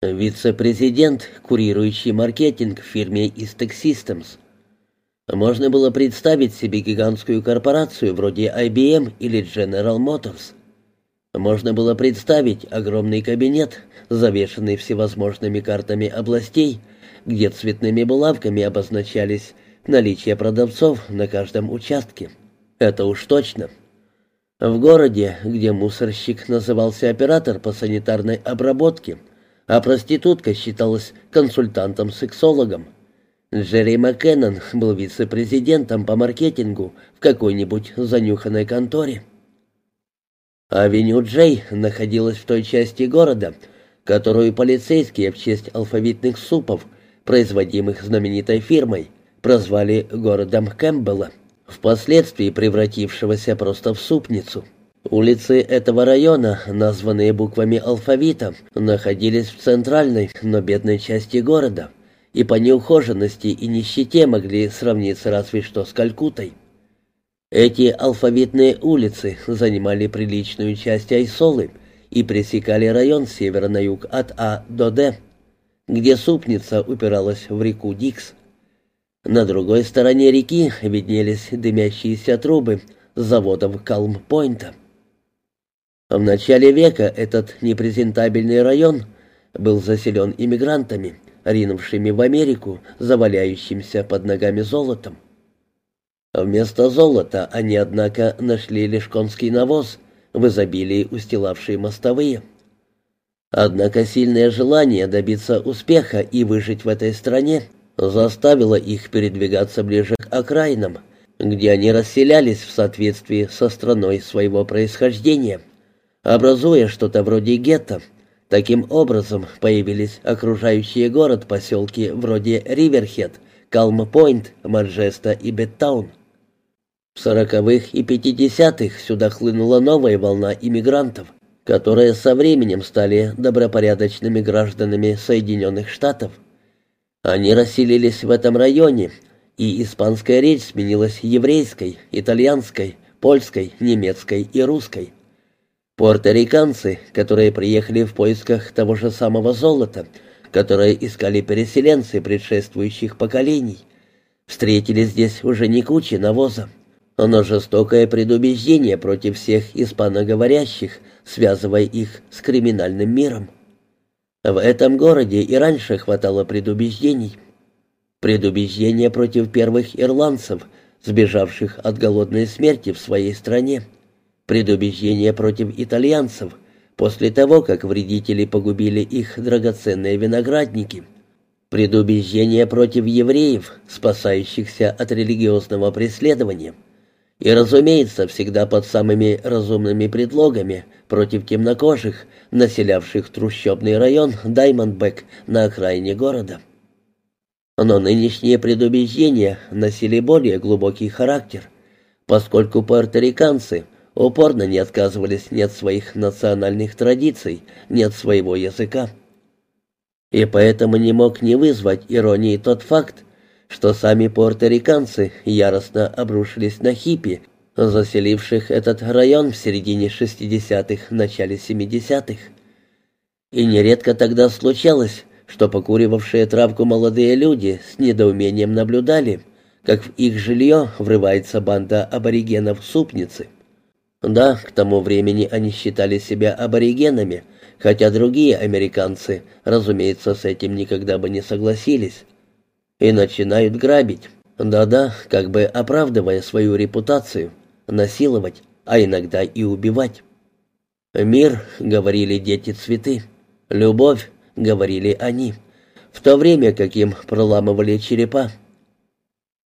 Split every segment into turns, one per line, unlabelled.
Вице-президент, курирующий маркетинг в фирме Istec Systems. Можно было представить себе гигантскую корпорацию вроде IBM или General Motors. Можно было представить огромный кабинет, завешенный всевозможными картами областей, где цветными булавками обозначались наличие продавцов на каждом участке. Это уж точно. В городе, где мусорщик назывался оператор по санитарной обработке, а проститутка считалась консультантом-сексологом, Джерри Маккеннон был вице-президентом по маркетингу в какой-нибудь занюханной конторе. Авеню Джей находилась в той части города, которую полицейские в честь алфавитных супов, производимых знаменитой фирмой, прозвали городом Кэмпбелла, впоследствии превратившегося просто в супницу. Улицы этого района, названные буквами алфавита, находились в центральной, но бедной части города, и по неухоженности и нищете могли сравниться разве что с Калькутой. Эти алфавитные улицы занимали приличную часть Айсолы и пресекали район с севера на юг от А до Д, где супница упиралась в реку Дикс. На другой стороне реки виднелись дымящиеся трубы заводов Калм-Пойнта. В начале века этот непрезентабельный район был заселен иммигрантами, ринувшими в Америку, заваляющимся под ногами золотом. Вместо золота они, однако, нашли лишь конский навоз, в изобилии устилавшие мостовые. Однако сильное желание добиться успеха и выжить в этой стране заставило их передвигаться ближе к окраинам, где они расселялись в соответствии со страной своего происхождения, образуя что-то вроде гетто. Таким образом появились окружающие город поселки вроде Риверхед, Калм-Пойнт, Маджеста и Беттаун. В сороковых и пятидесятых сюда хлынула новая волна иммигрантов, которые со временем стали добропорядочными гражданами Соединенных Штатов. Они расселились в этом районе, и испанская речь сменилась еврейской, итальянской, польской, немецкой и русской. Пуэрториканцы, которые приехали в поисках того же самого золота, которое искали переселенцы предшествующих поколений, встретили здесь уже не кучи навоза, но жестокое предубеждение против всех испаноговорящих, связывая их с криминальным миром. В этом городе и раньше хватало предубеждений. Предубеждение против первых ирландцев, сбежавших от голодной смерти в своей стране. Предубеждение против итальянцев, после того, как вредители погубили их драгоценные виноградники. Предубеждение против евреев, спасающихся от религиозного преследования – и, разумеется, всегда под самыми разумными предлогами против темнокожих, населявших трущобный район Даймондбек на окраине города. Но нынешние предубеждения носили более глубокий характер, поскольку пуэрториканцы упорно не отказывались ни от своих национальных традиций, ни от своего языка. И поэтому не мог не вызвать иронии тот факт, что сами пуэрториканцы яростно обрушились на хиппи, заселивших этот район в середине 60-х, начале 70-х. И нередко тогда случалось, что покуривавшие травку молодые люди с недоумением наблюдали, как в их жилье врывается банда аборигенов-супницы. Да, к тому времени они считали себя аборигенами, хотя другие американцы, разумеется, с этим никогда бы не согласились и начинают грабить. Да-да, как бы оправдывая свою репутацию, насиловать, а иногда и убивать. «Мир», — говорили дети цветы, — «любовь», — говорили они, в то время как им проламывали черепа.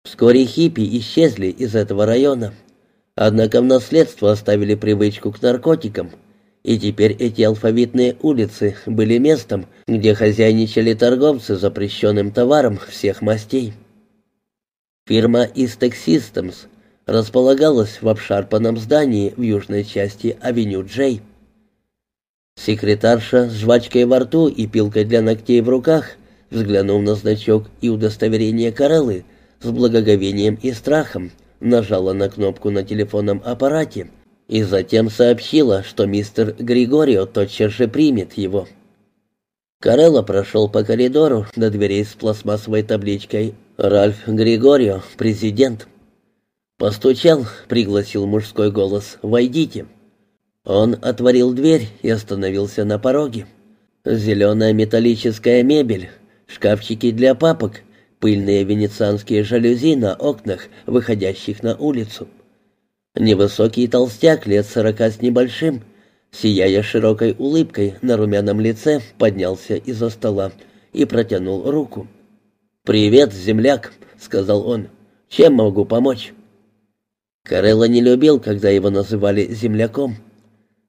Вскоре хиппи исчезли из этого района, однако в наследство оставили привычку к наркотикам — и теперь эти алфавитные улицы были местом, где хозяйничали торговцы запрещенным товаром всех мастей. Фирма Istec Systems располагалась в обшарпанном здании в южной части авеню Джей. Секретарша с жвачкой во рту и пилкой для ногтей в руках, взглянув на значок и удостоверение Кареллы, с благоговением и страхом нажала на кнопку на телефонном аппарате — и затем сообщила, что мистер Григорио тотчас же примет его. Карелла прошел по коридору до дверей с пластмассовой табличкой «Ральф Григорио, президент». Постучал, пригласил мужской голос «Войдите». Он отворил дверь и остановился на пороге. Зеленая металлическая мебель, шкафчики для папок, пыльные венецианские жалюзи на окнах, выходящих на улицу. Невысокий толстяк лет сорока с небольшим — сияя широкой улыбкой на румяном лице, поднялся из-за стола и протянул руку. «Привет, земляк», — сказал он. «Чем могу помочь?» Карелла не любил, когда его называли земляком.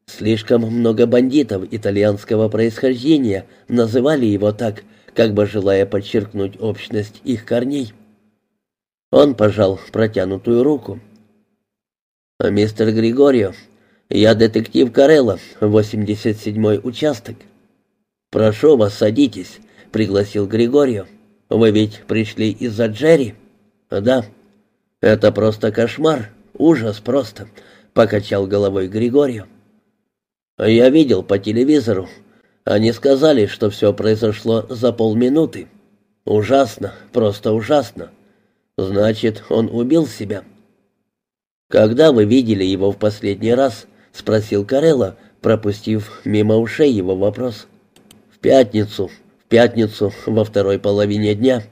Слишком много бандитов итальянского происхождения называли его так, как бы желая подчеркнуть общность их корней. Он пожал протянутую руку. «Мистер Григорио, «Я детектив Карелла, 87-й участок». «Прошу вас, садитесь», — пригласил Григорию. «Вы ведь пришли из-за Джерри?» «Да». «Это просто кошмар, ужас просто», — покачал головой Григорию. «Я видел по телевизору. Они сказали, что все произошло за полминуты. Ужасно, просто ужасно. Значит, он убил себя». «Когда вы видели его в последний раз?» — спросил Карелла, пропустив мимо ушей его вопрос. «В пятницу, в пятницу, во второй половине дня».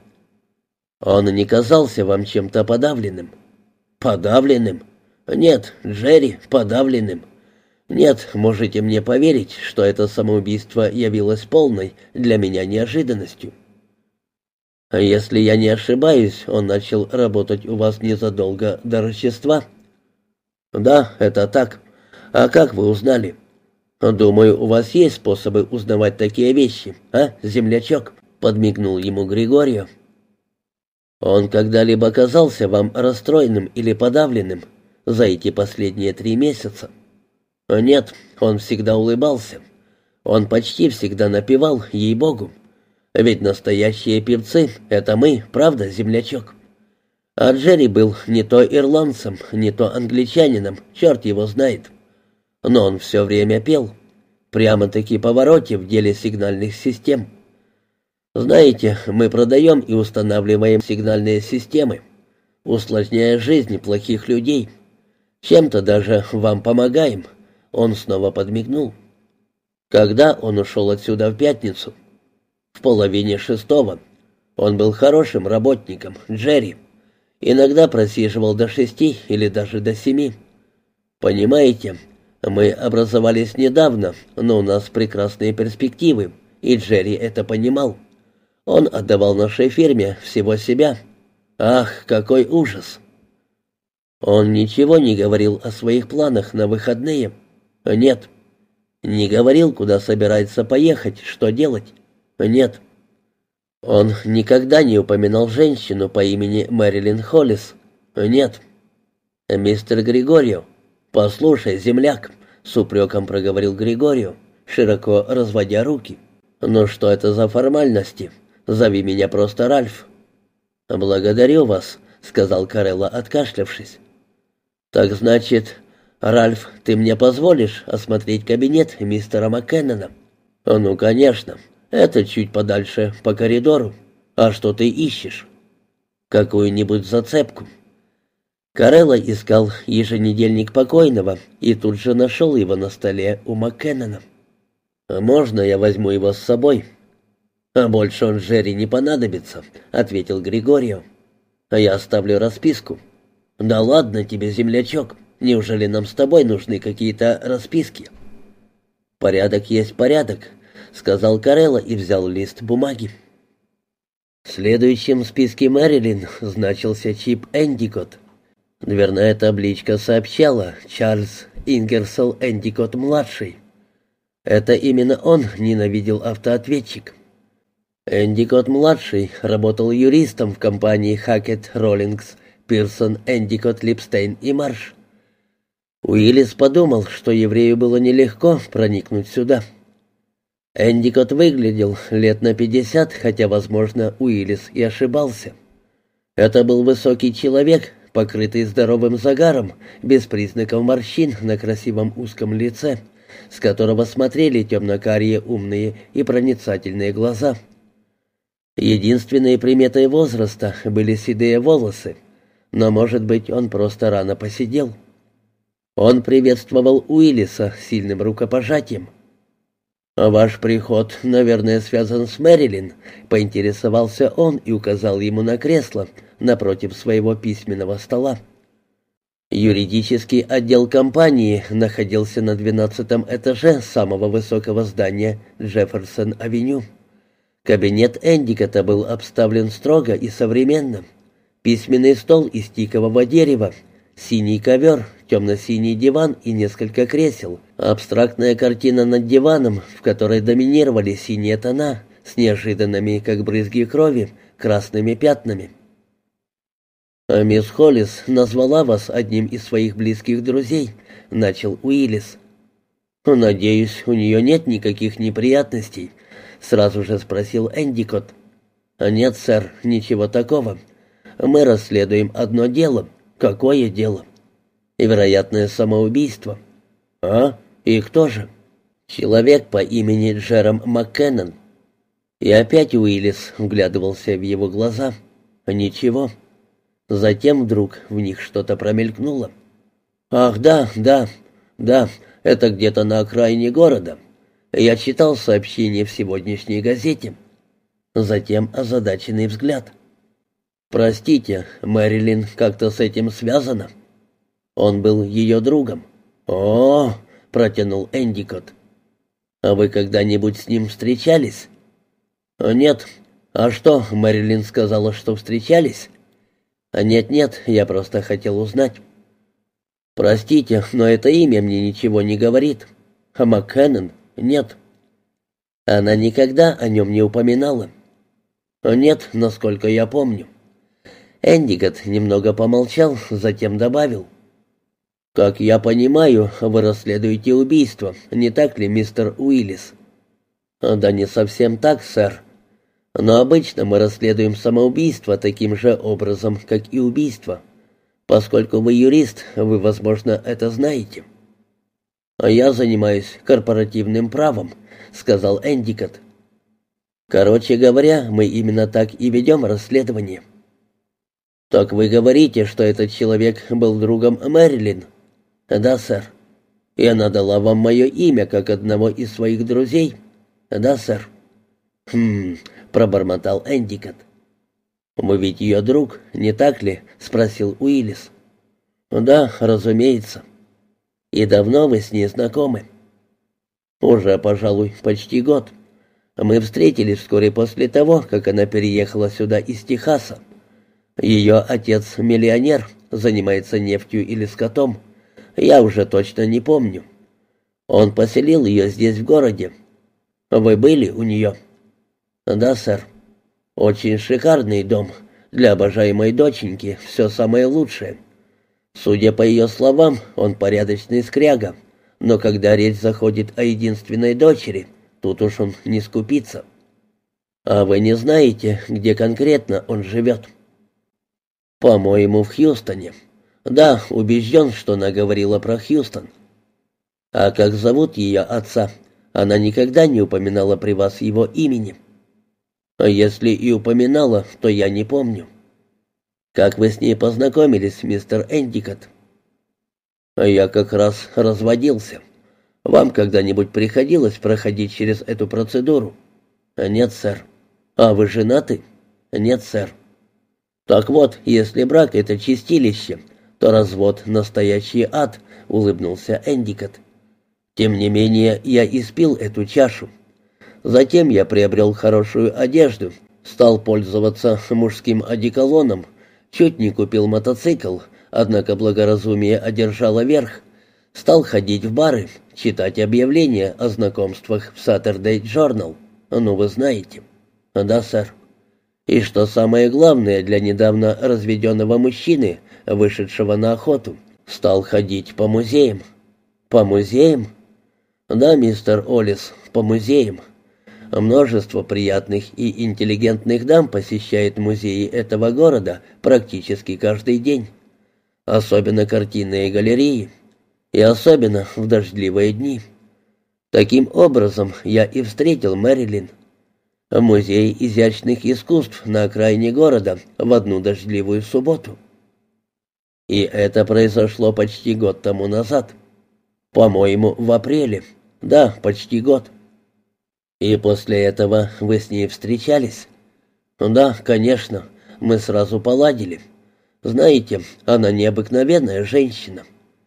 «Он не казался вам чем-то подавленным?» «Подавленным?» «Нет, Джерри, подавленным». «Нет, можете мне поверить, что это самоубийство явилось полной для меня неожиданностью». «Если я не ошибаюсь, он начал работать у вас незадолго до Рождества». «Да, это так. «А как вы узнали?» «Думаю, у вас есть способы узнавать такие вещи, а, землячок?» — подмигнул ему Григорию. «Он когда-либо казался вам расстроенным или подавленным за эти последние три месяца?» «Нет, он всегда улыбался. Он почти всегда напевал, ей-богу. Ведь настоящие певцы — это мы, правда, землячок?» А Джерри был не то ирландцем, не то англичанином, черт его знает но он все время пел. Прямо-таки повороте в деле сигнальных систем. Знаете, мы продаем и устанавливаем сигнальные системы, усложняя жизнь плохих людей. Чем-то даже вам помогаем. Он снова подмигнул. Когда он ушел отсюда в пятницу? В половине шестого. Он был хорошим работником, Джерри. Иногда просиживал до шести или даже до семи. Понимаете, мы образовались недавно, но у нас прекрасные перспективы, и Джерри это понимал. Он отдавал нашей фирме всего себя. Ах, какой ужас! Он ничего не говорил о своих планах на выходные. Нет. Не говорил, куда собирается поехать, что делать. Нет. Он никогда не упоминал женщину по имени Мэрилин Холлис. Нет. Мистер Григорио, «Послушай, земляк», — с упреком проговорил Григорию, широко разводя руки. «Ну что это за формальности? Зови меня просто Ральф». «Благодарю вас», — сказал Карелла, откашлявшись. «Так значит, Ральф, ты мне позволишь осмотреть кабинет мистера Маккеннона?» «Ну, конечно. Это чуть подальше, по коридору. А что ты ищешь?» «Какую-нибудь зацепку». Карелла искал еженедельник покойного и тут же нашел его на столе у Маккеннона. «Можно я возьму его с собой?» «А больше он Джерри не понадобится», — ответил Григорио. «А я оставлю расписку». «Да ладно тебе, землячок, неужели нам с тобой нужны какие-то расписки?» «Порядок есть порядок», — сказал Карелла и взял лист бумаги. В следующем списке Мэрилин значился Чип Эндикот — Дверная табличка сообщала Чарльз Ингерсол Эндикот-младший. Это именно он ненавидел автоответчик. Эндикот-младший работал юристом в компании Хакет Роллингс, Пирсон, Эндикот, Липстейн и Марш. Уиллис подумал, что еврею было нелегко проникнуть сюда. Эндикот выглядел лет на пятьдесят, хотя, возможно, Уиллис и ошибался. Это был высокий человек, покрытый здоровым загаром, без признаков морщин на красивом узком лице, с которого смотрели темно-карие умные и проницательные глаза. Единственной приметой возраста были седые волосы, но, может быть, он просто рано посидел. Он приветствовал Уиллиса сильным рукопожатием. «Ваш приход, наверное, связан с Мэрилин», — поинтересовался он и указал ему на кресло напротив своего письменного стола. Юридический отдел компании находился на двенадцатом этаже самого высокого здания Джефферсон-авеню. Кабинет Эндикота был обставлен строго и современно. Письменный стол из тикового дерева, синий ковер, темно-синий диван и несколько кресел. Абстрактная картина над диваном, в которой доминировали синие тона, с неожиданными, как брызги крови, красными пятнами. «А «Мисс Холлис назвала вас одним из своих близких друзей», — начал Уиллис. «Надеюсь, у нее нет никаких неприятностей», — сразу же спросил Эндикот. «Нет, сэр, ничего такого. Мы расследуем одно дело. Какое дело?» «Вероятное самоубийство». «А? И кто же?» «Человек по имени Джером Маккеннон». И опять Уиллис вглядывался в его глаза. «Ничего». Затем вдруг в них что-то промелькнуло. «Ах, да, да, да, это где-то на окраине города. Я читал сообщение в сегодняшней газете». Затем озадаченный взгляд. «Простите, Мэрилин как-то с этим связана?» Он был ее другом. «О!» — протянул Эндикот. «А вы когда-нибудь с ним встречались?» «Нет. А что, Мэрилин сказала, что встречались?» «Нет-нет, я просто хотел узнать». «Простите, но это имя мне ничего не говорит. А Маккеннон? Нет». Она никогда о нем не упоминала. «Нет, насколько я помню». Эндигот немного помолчал, затем добавил. «Как я понимаю, вы расследуете убийство, не так ли, мистер Уиллис?» «Да не совсем так, сэр. Но обычно мы расследуем самоубийство таким же образом, как и убийство. Поскольку вы юрист, вы, возможно, это знаете. А я занимаюсь корпоративным правом, сказал Эндикот. Короче говоря, мы именно так и ведем расследование. Так вы говорите, что этот человек был другом Мэрилин? Да, сэр. Она дала вам мое имя как одного из своих друзей? Да, сэр. Хм, пробормотал Эндикот. «Вы ведь ее друг, не так ли?» — спросил Уиллис. «Да, разумеется. И давно вы с ней знакомы?» «Уже, пожалуй, почти год. Мы встретились вскоре после того, как она переехала сюда из Техаса. Ее отец миллионер, занимается нефтью или скотом. Я уже точно не помню. Он поселил ее здесь, в городе. Вы были у нее?» «Да, сэр. Очень шикарный дом. Для обожаемой доченьки все самое лучшее. Судя по ее словам, он порядочный скряга, но когда речь заходит о единственной дочери, тут уж он не скупится. А вы не знаете, где конкретно он живет?» «По-моему, в Хьюстоне. Да, убежден, что она говорила про Хьюстон. А как зовут ее отца? Она никогда не упоминала при вас его имени». А если и упоминала, то я не помню. Как вы с ней познакомились, мистер Эндикот? А я как раз разводился. Вам когда-нибудь приходилось проходить через эту процедуру? Нет, сэр. А вы женаты? Нет, сэр. Так вот, если брак — это чистилище, то развод — настоящий ад, — улыбнулся Эндикот. Тем не менее, я испил эту чашу. Затем я приобрел хорошую одежду, стал пользоваться мужским одеколоном, чуть не купил мотоцикл, однако благоразумие одержало верх. Стал ходить в бары, читать объявления о знакомствах в Saturday Journal. Ну, вы знаете. Да, сэр. И что самое главное для недавно разведенного мужчины, вышедшего на охоту, стал ходить по музеям. По музеям? Да, мистер Олис, по музеям. Множество приятных и интеллигентных дам посещает музеи этого города практически каждый день. Особенно картинные галереи. И особенно в дождливые дни. Таким образом, я и встретил Мэрилин. В музее изящных искусств на окраине города в одну дождливую субботу. И это произошло почти год тому назад. По-моему, в апреле. Да, почти год. И после этого вы с ней встречались? Да, конечно. Мы сразу поладили. Знаете, она необыкновенная женщина.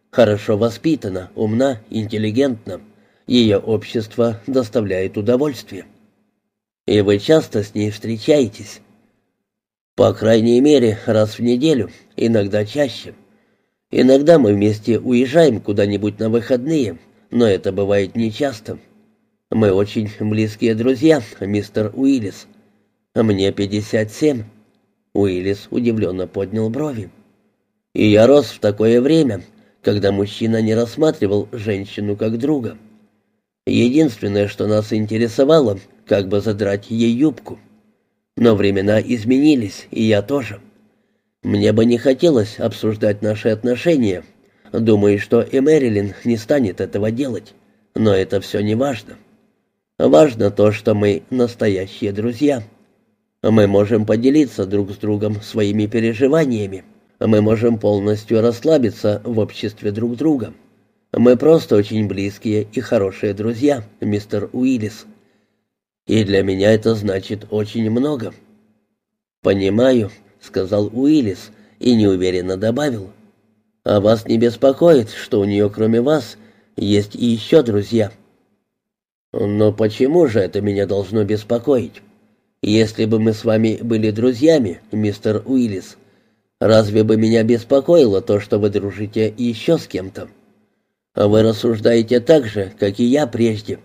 Хорошо воспитана, умна, интеллигентна. Ее общество доставляет удовольствие. И вы часто с ней встречаетесь? По крайней мере, раз в неделю, иногда чаще. Иногда мы вместе уезжаем куда-нибудь на выходные, но это бывает нечасто. Мы очень близкие друзья, мистер Уиллис. Мне 57. Уиллис удивленно поднял брови. И я рос в такое время, когда мужчина не рассматривал женщину как друга. Единственное, что нас интересовало, как бы задрать ей юбку. Но времена изменились, и я тоже. Мне бы не хотелось обсуждать наши отношения. Думаю, что и Мэрилин не станет этого делать. Но это все не важно. Важно то, что мы настоящие друзья. Мы можем поделиться друг с другом своими переживаниями. Мы можем полностью расслабиться в обществе друг друга. Мы просто очень близкие и хорошие друзья, мистер Уиллис. И для меня это значит очень много. Понимаю, сказал Уиллис и неуверенно добавил: а вас не беспокоит, что у нее кроме вас есть и еще друзья? Но почему же это меня должно беспокоить? Если бы мы с вами были друзьями, мистер Уиллис, разве бы меня беспокоило то, что вы дружите еще с кем-то? А вы рассуждаете так же, как и я прежде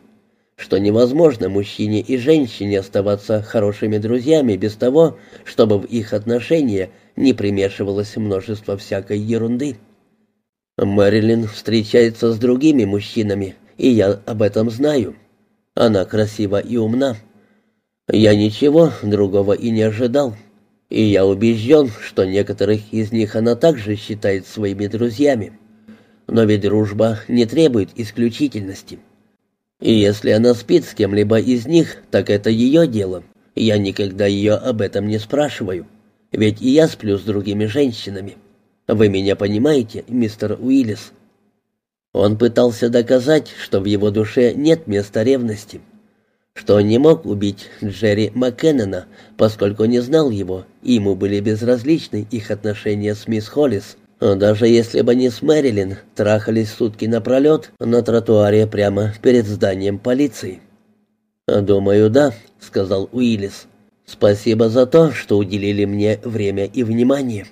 что невозможно мужчине и женщине оставаться хорошими друзьями без того, чтобы в их отношения не примешивалось множество всякой ерунды. Мэрилин встречается с другими мужчинами, и я об этом знаю. Она красива и умна. Я ничего другого и не ожидал. И я убежден, что некоторых из них она также считает своими друзьями. Но ведь дружба не требует исключительности. И если она спит с кем-либо из них, так это ее дело. Я никогда ее об этом не спрашиваю. Ведь и я сплю с другими женщинами. Вы меня понимаете, мистер Уиллис?» Он пытался доказать, что в его душе нет места ревности, что он не мог убить Джерри Маккеннона, поскольку не знал его, и ему были безразличны их отношения с мисс Холлис, даже если бы они с Мэрилин трахались сутки напролет на тротуаре прямо перед зданием полиции. «Думаю, да», — сказал Уиллис. «Спасибо за то, что уделили мне время и внимание».